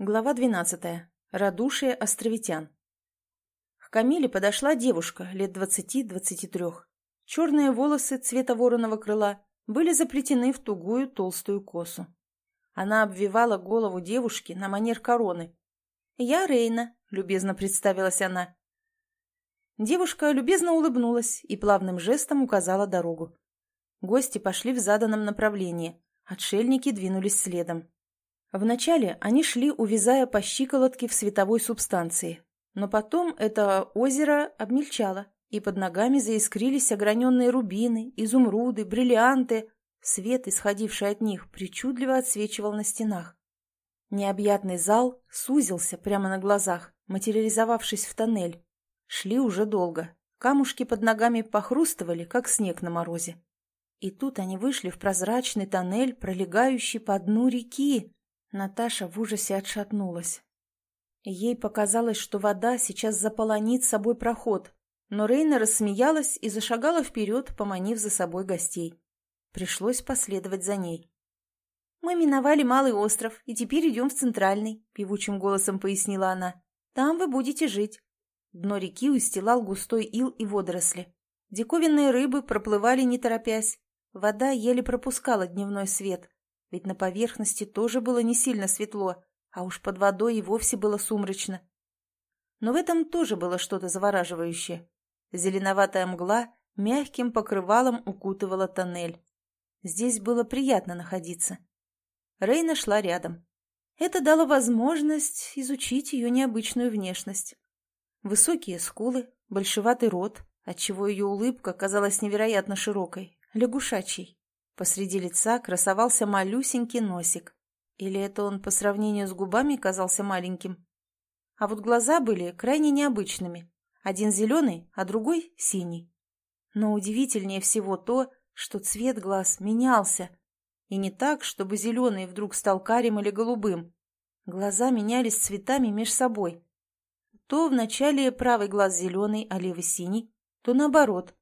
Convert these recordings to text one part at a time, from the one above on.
Глава 12. Радушие островитян. К Камиле подошла девушка лет двадцати-двадцати трех. Черные волосы цвета вороного крыла были заплетены в тугую толстую косу. Она обвивала голову девушки на манер короны. «Я Рейна», — любезно представилась она. Девушка любезно улыбнулась и плавным жестом указала дорогу. Гости пошли в заданном направлении, отшельники двинулись следом. Вначале они шли, увязая по щиколотке в световой субстанции, но потом это озеро обмельчало, и под ногами заискрились ограненные рубины, изумруды, бриллианты. Свет, исходивший от них, причудливо отсвечивал на стенах. Необъятный зал сузился прямо на глазах, материализовавшись в тоннель. Шли уже долго. Камушки под ногами похрустывали, как снег на морозе. И тут они вышли в прозрачный тоннель, пролегающий по дну реки, Наташа в ужасе отшатнулась. Ей показалось, что вода сейчас заполонит собой проход, но Рейна рассмеялась и зашагала вперед, поманив за собой гостей. Пришлось последовать за ней. «Мы миновали Малый остров и теперь идем в Центральный», — певучим голосом пояснила она. «Там вы будете жить». Дно реки устилал густой ил и водоросли. Диковинные рыбы проплывали не торопясь. Вода еле пропускала дневной свет, ведь на поверхности тоже было не сильно светло, а уж под водой и вовсе было сумрачно. Но в этом тоже было что-то завораживающее. Зеленоватая мгла мягким покрывалом укутывала тоннель. Здесь было приятно находиться. Рейна шла рядом. Это дало возможность изучить ее необычную внешность. Высокие скулы, большеватый рот, отчего ее улыбка казалась невероятно широкой, лягушачьей. Посреди лица красовался малюсенький носик. Или это он по сравнению с губами казался маленьким? А вот глаза были крайне необычными. Один зеленый, а другой синий. Но удивительнее всего то, что цвет глаз менялся. И не так, чтобы зеленый вдруг стал карим или голубым. Глаза менялись цветами меж собой. То вначале правый глаз зеленый, а левый синий, то наоборот.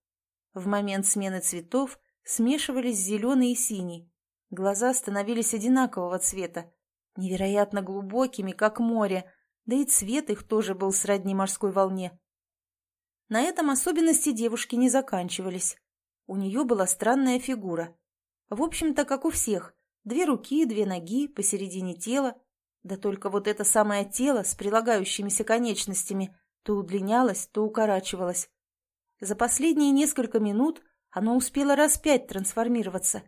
В момент смены цветов смешивались зеленый и синий. Глаза становились одинакового цвета, невероятно глубокими, как море, да и цвет их тоже был сродни морской волне. На этом особенности девушки не заканчивались. У нее была странная фигура. В общем-то, как у всех. Две руки, две ноги, посередине тела. Да только вот это самое тело с прилагающимися конечностями то удлинялось, то укорачивалось. За последние несколько минут оно успело раз пять трансформироваться.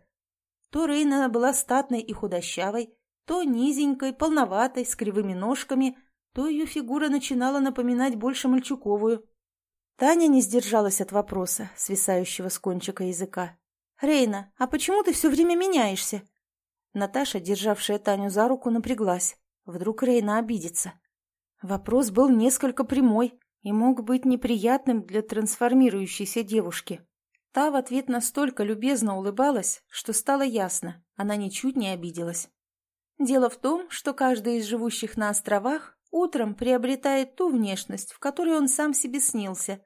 То Рейна была статной и худощавой, то низенькой, полноватой, с кривыми ножками, то ее фигура начинала напоминать больше мальчуковую. Таня не сдержалась от вопроса, свисающего с кончика языка. «Рейна, а почему ты все время меняешься?» Наташа, державшая Таню за руку, напряглась. Вдруг Рейна обидится. Вопрос был несколько прямой и мог быть неприятным для трансформирующейся девушки. Та в ответ настолько любезно улыбалась, что стало ясно, она ничуть не обиделась. Дело в том, что каждый из живущих на островах утром приобретает ту внешность, в которой он сам себе снился.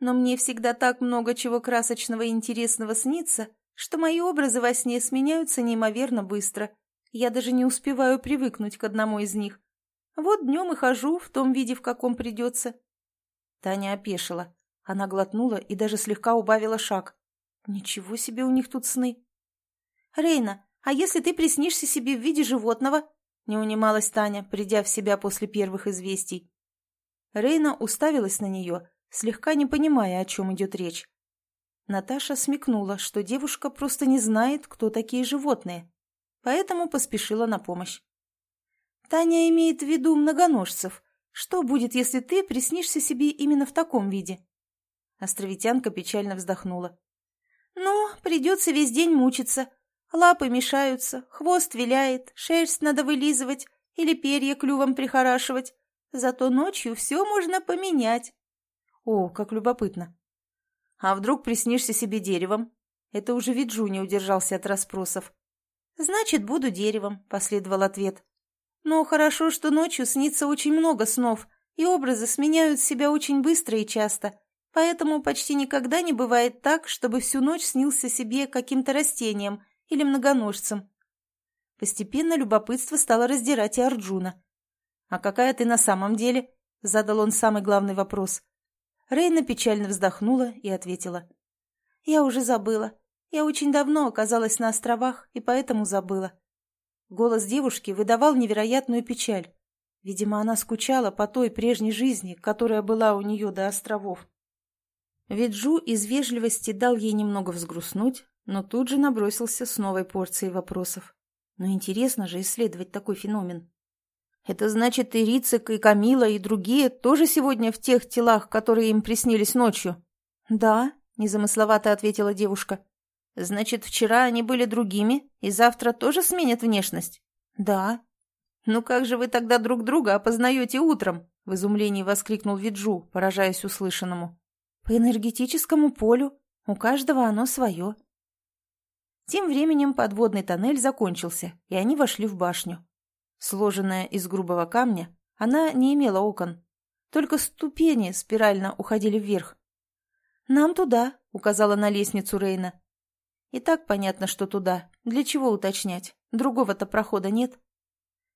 Но мне всегда так много чего красочного и интересного снится, что мои образы во сне сменяются неимоверно быстро. Я даже не успеваю привыкнуть к одному из них. Вот днем и хожу в том виде, в каком придется. Таня опешила. Она глотнула и даже слегка убавила шаг. Ничего себе у них тут сны. «Рейна, а если ты приснишься себе в виде животного?» Не унималась Таня, придя в себя после первых известий. Рейна уставилась на нее, слегка не понимая, о чем идет речь. Наташа смекнула, что девушка просто не знает, кто такие животные, поэтому поспешила на помощь. «Таня имеет в виду многоножцев. Что будет, если ты приснишься себе именно в таком виде?» Островитянка печально вздохнула. «Ну, придется весь день мучиться. Лапы мешаются, хвост виляет, шерсть надо вылизывать или перья клювом прихорашивать. Зато ночью все можно поменять». «О, как любопытно!» «А вдруг приснишься себе деревом?» Это уже Виджу не удержался от расспросов. «Значит, буду деревом», — последовал ответ. «Но хорошо, что ночью снится очень много снов, и образы сменяют себя очень быстро и часто. Поэтому почти никогда не бывает так, чтобы всю ночь снился себе каким-то растением или многоножцем. Постепенно любопытство стало раздирать и Арджуна. «А какая ты на самом деле?» — задал он самый главный вопрос. Рейна печально вздохнула и ответила. «Я уже забыла. Я очень давно оказалась на островах и поэтому забыла». Голос девушки выдавал невероятную печаль. Видимо, она скучала по той прежней жизни, которая была у нее до островов. Виджу из вежливости дал ей немного взгрустнуть, но тут же набросился с новой порцией вопросов. Но интересно же исследовать такой феномен. «Это значит, и Рицик, и Камила, и другие тоже сегодня в тех телах, которые им приснились ночью?» «Да», — незамысловато ответила девушка. «Значит, вчера они были другими, и завтра тоже сменят внешность?» «Да». «Ну как же вы тогда друг друга опознаете утром?» — в изумлении воскликнул Виджу, поражаясь услышанному. «По энергетическому полю. У каждого оно свое». Тем временем подводный тоннель закончился, и они вошли в башню. Сложенная из грубого камня, она не имела окон. Только ступени спирально уходили вверх. «Нам туда», — указала на лестницу Рейна. «И так понятно, что туда. Для чего уточнять? Другого-то прохода нет».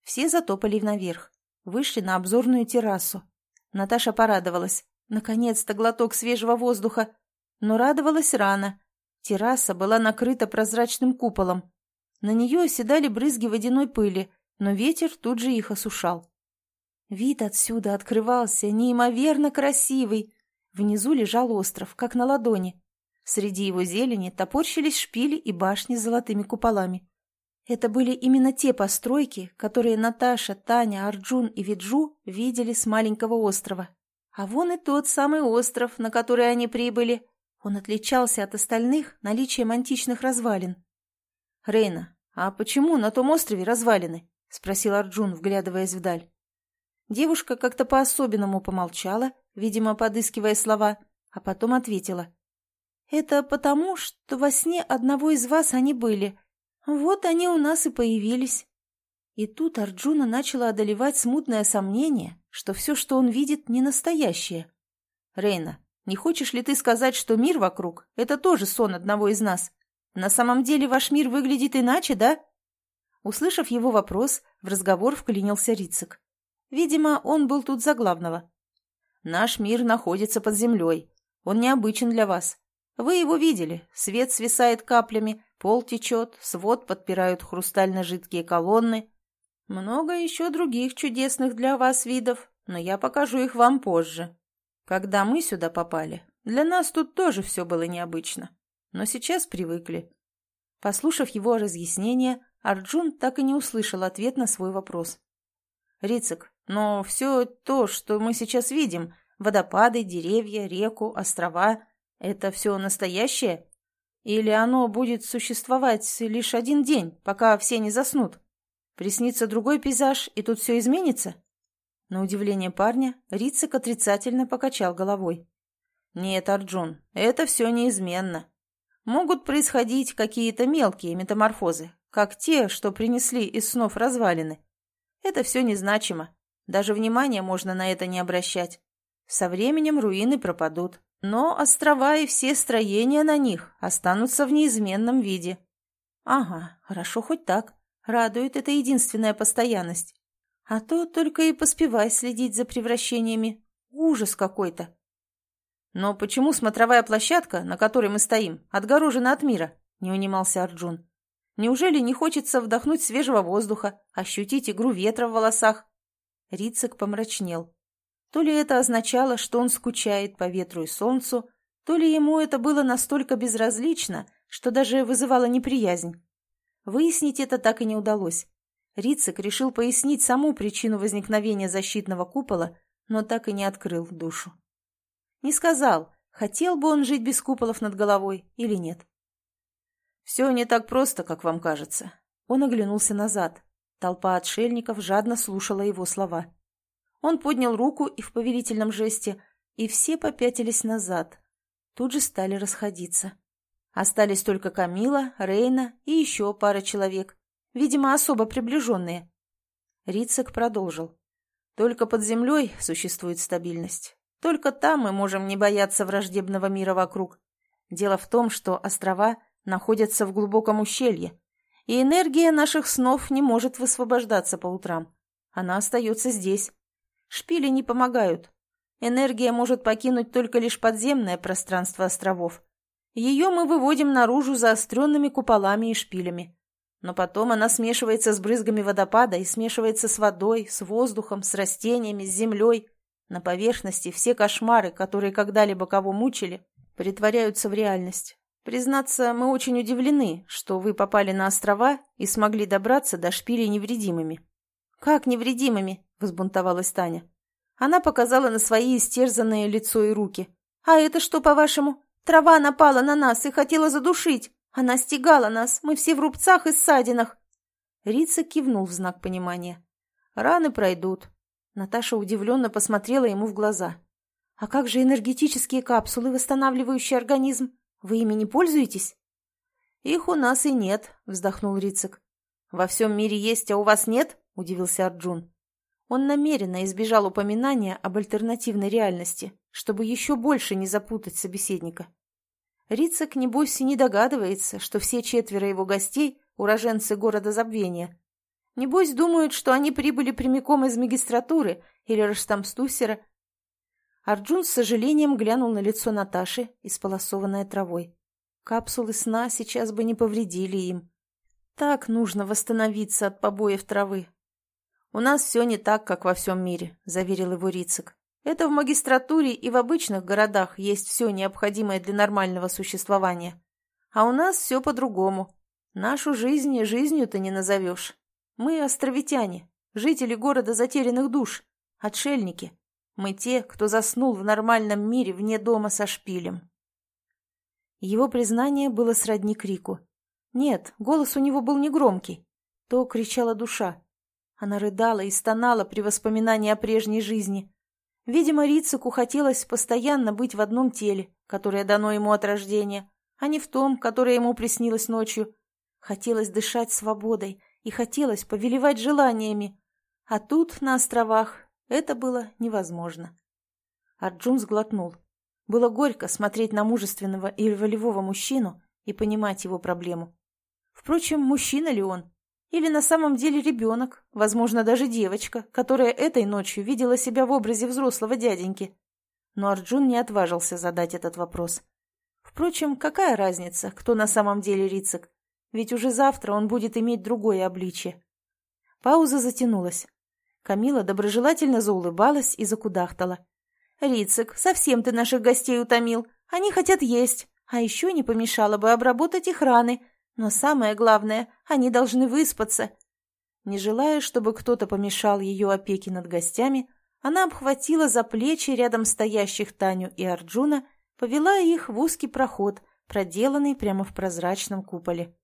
Все затопали наверх. Вышли на обзорную террасу. Наташа порадовалась. Наконец-то глоток свежего воздуха. Но радовалась рано. Терраса была накрыта прозрачным куполом. На нее оседали брызги водяной пыли, но ветер тут же их осушал. Вид отсюда открывался неимоверно красивый. Внизу лежал остров, как на ладони. Среди его зелени топорщились шпили и башни с золотыми куполами. Это были именно те постройки, которые Наташа, Таня, Арджун и Виджу видели с маленького острова. А вон и тот самый остров, на который они прибыли. Он отличался от остальных наличием античных развалин. «Рейна, а почему на том острове развалины?» — спросил Арджун, вглядываясь вдаль. Девушка как-то по-особенному помолчала, видимо, подыскивая слова, а потом ответила. «Это потому, что во сне одного из вас они были. Вот они у нас и появились». И тут Арджуна начала одолевать смутное сомнение, что все, что он видит, не настоящее. «Рейна, не хочешь ли ты сказать, что мир вокруг — это тоже сон одного из нас? На самом деле ваш мир выглядит иначе, да?» Услышав его вопрос, в разговор вклинился Рицик. Видимо, он был тут за главного. «Наш мир находится под землей. Он необычен для вас. Вы его видели. Свет свисает каплями, пол течет, свод подпирают хрустально-жидкие колонны. Много еще других чудесных для вас видов, но я покажу их вам позже. Когда мы сюда попали, для нас тут тоже все было необычно. Но сейчас привыкли. Послушав его разъяснение, Арджун так и не услышал ответ на свой вопрос. «Рицик, но все то, что мы сейчас видим, водопады, деревья, реку, острова, это все настоящее? Или оно будет существовать лишь один день, пока все не заснут? Приснится другой пейзаж, и тут все изменится?» На удивление парня Рицик отрицательно покачал головой. «Нет, Арджун, это все неизменно. Могут происходить какие-то мелкие метаморфозы, как те, что принесли из снов развалины. Это все незначимо. Даже внимания можно на это не обращать. Со временем руины пропадут, но острова и все строения на них останутся в неизменном виде. Ага, хорошо хоть так. Радует эта единственная постоянность. А то только и поспевай следить за превращениями. Ужас какой-то. Но почему смотровая площадка, на которой мы стоим, отгорожена от мира? Не унимался Арджун. Неужели не хочется вдохнуть свежего воздуха, ощутить игру ветра в волосах? Рицик помрачнел. То ли это означало, что он скучает по ветру и солнцу, то ли ему это было настолько безразлично, что даже вызывало неприязнь. Выяснить это так и не удалось. Рицик решил пояснить саму причину возникновения защитного купола, но так и не открыл душу. Не сказал, хотел бы он жить без куполов над головой или нет. «Все не так просто, как вам кажется». Он оглянулся назад. Толпа отшельников жадно слушала его слова. Он поднял руку и в повелительном жесте, и все попятились назад. Тут же стали расходиться. Остались только Камила, Рейна и еще пара человек видимо, особо приближенные. Рицек продолжил. Только под землей существует стабильность. Только там мы можем не бояться враждебного мира вокруг. Дело в том, что острова находятся в глубоком ущелье, и энергия наших снов не может высвобождаться по утрам. Она остается здесь. Шпили не помогают. Энергия может покинуть только лишь подземное пространство островов. Ее мы выводим наружу заостренными куполами и шпилями. Но потом она смешивается с брызгами водопада и смешивается с водой, с воздухом, с растениями, с землей. На поверхности все кошмары, которые когда-либо кого мучили, притворяются в реальность. Признаться, мы очень удивлены, что вы попали на острова и смогли добраться до шпилей невредимыми. «Как невредимыми?» – взбунтовалась Таня. Она показала на свои истерзанные лицо и руки. «А это что, по-вашему? Трава напала на нас и хотела задушить. Она стегала нас, мы все в рубцах и ссадинах». Рица кивнул в знак понимания. «Раны пройдут». Наташа удивленно посмотрела ему в глаза. «А как же энергетические капсулы, восстанавливающие организм? Вы ими не пользуетесь?» «Их у нас и нет», — вздохнул Рицик. «Во всем мире есть, а у вас нет?» — удивился Арджун. Он намеренно избежал упоминания об альтернативной реальности, чтобы еще больше не запутать собеседника. Рицак, небось, и не догадывается, что все четверо его гостей – уроженцы города Забвения. Небось, думают, что они прибыли прямиком из магистратуры или Раштамстусера. Арджун с сожалением глянул на лицо Наташи, исполосованное травой. Капсулы сна сейчас бы не повредили им. Так нужно восстановиться от побоев травы. «У нас все не так, как во всем мире», – заверил его Рицик. «Это в магистратуре и в обычных городах есть все необходимое для нормального существования. А у нас все по-другому. Нашу жизнь жизнью-то не назовешь. Мы островитяне, жители города затерянных душ, отшельники. Мы те, кто заснул в нормальном мире вне дома со шпилем». Его признание было сродни крику. Нет, голос у него был негромкий. То кричала душа. Она рыдала и стонала при воспоминании о прежней жизни. Видимо, Рицику хотелось постоянно быть в одном теле, которое дано ему от рождения, а не в том, которое ему приснилось ночью. Хотелось дышать свободой и хотелось повелевать желаниями. А тут, на островах, это было невозможно. Арджун сглотнул. Было горько смотреть на мужественного и волевого мужчину и понимать его проблему. Впрочем, мужчина ли он? Или на самом деле ребенок, возможно, даже девочка, которая этой ночью видела себя в образе взрослого дяденьки. Но Арджун не отважился задать этот вопрос. Впрочем, какая разница, кто на самом деле Рицик? Ведь уже завтра он будет иметь другое обличье. Пауза затянулась. Камила доброжелательно заулыбалась и закудахтала. «Рицик, совсем ты наших гостей утомил. Они хотят есть. А еще не помешало бы обработать их раны. Но самое главное, они должны выспаться. Не желая, чтобы кто-то помешал ее опеке над гостями, она обхватила за плечи рядом стоящих Таню и Арджуна, повела их в узкий проход, проделанный прямо в прозрачном куполе.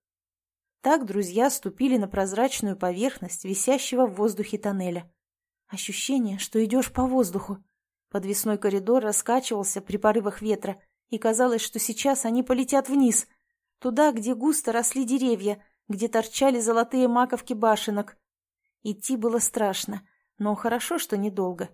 Так друзья ступили на прозрачную поверхность висящего в воздухе тоннеля. Ощущение, что идешь по воздуху. Подвесной коридор раскачивался при порывах ветра, и казалось, что сейчас они полетят вниз — Туда, где густо росли деревья, где торчали золотые маковки башенок. Идти было страшно, но хорошо, что недолго.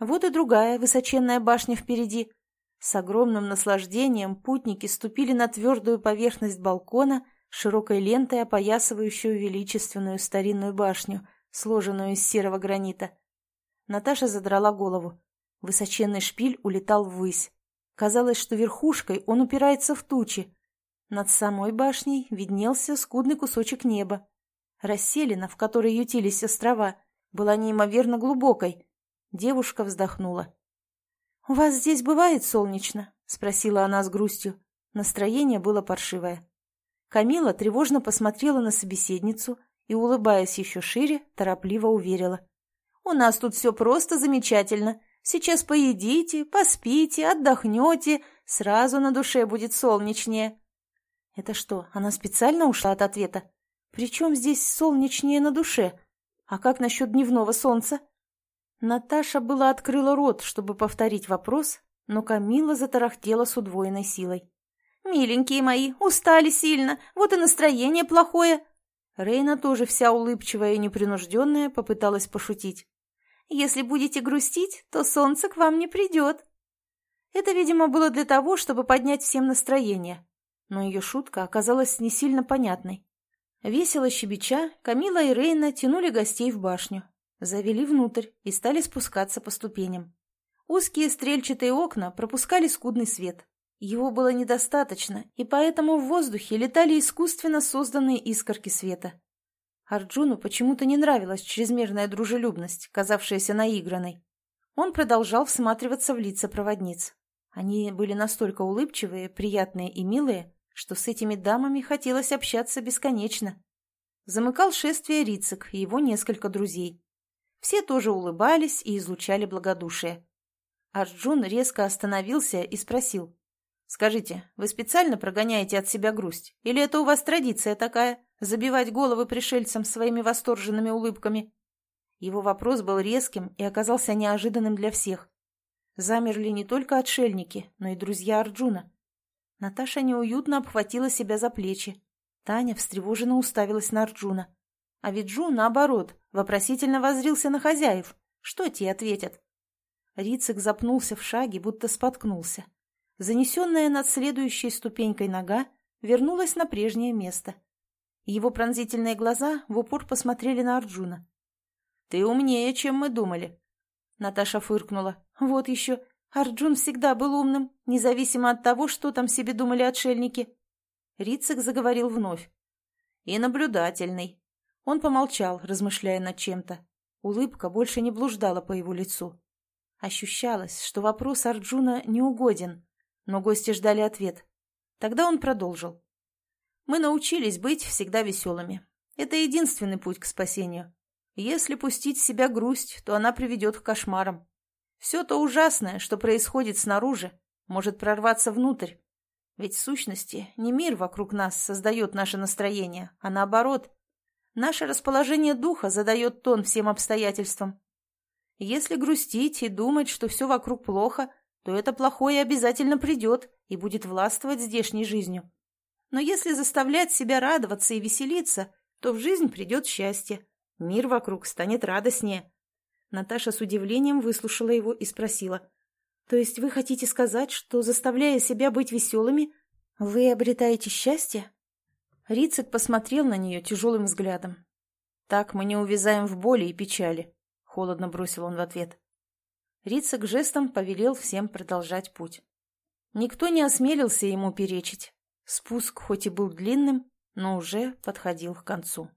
Вот и другая высоченная башня впереди. С огромным наслаждением путники ступили на твердую поверхность балкона, широкой лентой опоясывающую величественную старинную башню, сложенную из серого гранита. Наташа задрала голову. Высоченный шпиль улетал ввысь. Казалось, что верхушкой он упирается в тучи, над самой башней виднелся скудный кусочек неба. Расселена, в которой ютились острова, была неимоверно глубокой. Девушка вздохнула. «У вас здесь бывает солнечно?» — спросила она с грустью. Настроение было паршивое. Камила тревожно посмотрела на собеседницу и, улыбаясь еще шире, торопливо уверила. «У нас тут все просто замечательно. Сейчас поедите, поспите, отдохнете, сразу на душе будет солнечнее». Это что, она специально ушла от ответа? Причем здесь солнечнее на душе? А как насчет дневного солнца? Наташа была открыла рот, чтобы повторить вопрос, но Камила затарахтела с удвоенной силой. «Миленькие мои, устали сильно, вот и настроение плохое». Рейна, тоже вся улыбчивая и непринужденная, попыталась пошутить. «Если будете грустить, то солнце к вам не придет». Это, видимо, было для того, чтобы поднять всем настроение, но ее шутка оказалась не сильно понятной. Весело щебеча, Камила и Рейна тянули гостей в башню. Завели внутрь и стали спускаться по ступеням. Узкие стрельчатые окна пропускали скудный свет. Его было недостаточно, и поэтому в воздухе летали искусственно созданные искорки света. Арджуну почему-то не нравилась чрезмерная дружелюбность, казавшаяся наигранной. Он продолжал всматриваться в лица проводниц. Они были настолько улыбчивые, приятные и милые, что с этими дамами хотелось общаться бесконечно. Замыкал шествие Рицик и его несколько друзей. Все тоже улыбались и излучали благодушие. Арджун резко остановился и спросил. «Скажите, вы специально прогоняете от себя грусть? Или это у вас традиция такая — забивать головы пришельцам своими восторженными улыбками?» Его вопрос был резким и оказался неожиданным для всех. Замерли не только отшельники, но и друзья Арджуна. Наташа неуютно обхватила себя за плечи. Таня встревоженно уставилась на Арджуна. А Виджу, наоборот, вопросительно воззрился на хозяев. Что те ответят? Рицик запнулся в шаге, будто споткнулся. Занесенная над следующей ступенькой нога вернулась на прежнее место. Его пронзительные глаза в упор посмотрели на Арджуна. «Ты умнее, чем мы думали», Наташа фыркнула. «Вот еще. Арджун всегда был умным, независимо от того, что там себе думали отшельники». Рицик заговорил вновь. «И наблюдательный». Он помолчал, размышляя над чем-то. Улыбка больше не блуждала по его лицу. Ощущалось, что вопрос Арджуна неугоден, но гости ждали ответ. Тогда он продолжил. «Мы научились быть всегда веселыми. Это единственный путь к спасению. Если пустить себя грусть, то она приведет к кошмарам. Все то ужасное, что происходит снаружи, может прорваться внутрь. Ведь в сущности не мир вокруг нас создает наше настроение, а наоборот. Наше расположение духа задает тон всем обстоятельствам. Если грустить и думать, что все вокруг плохо, то это плохое обязательно придет и будет властвовать здешней жизнью. Но если заставлять себя радоваться и веселиться, то в жизнь придет счастье, Мир вокруг станет радостнее. Наташа с удивлением выслушала его и спросила. «То есть вы хотите сказать, что, заставляя себя быть веселыми, вы обретаете счастье?» Рицик посмотрел на нее тяжелым взглядом. «Так мы не увязаем в боли и печали», — холодно бросил он в ответ. Рицик жестом повелел всем продолжать путь. Никто не осмелился ему перечить. Спуск хоть и был длинным, но уже подходил к концу.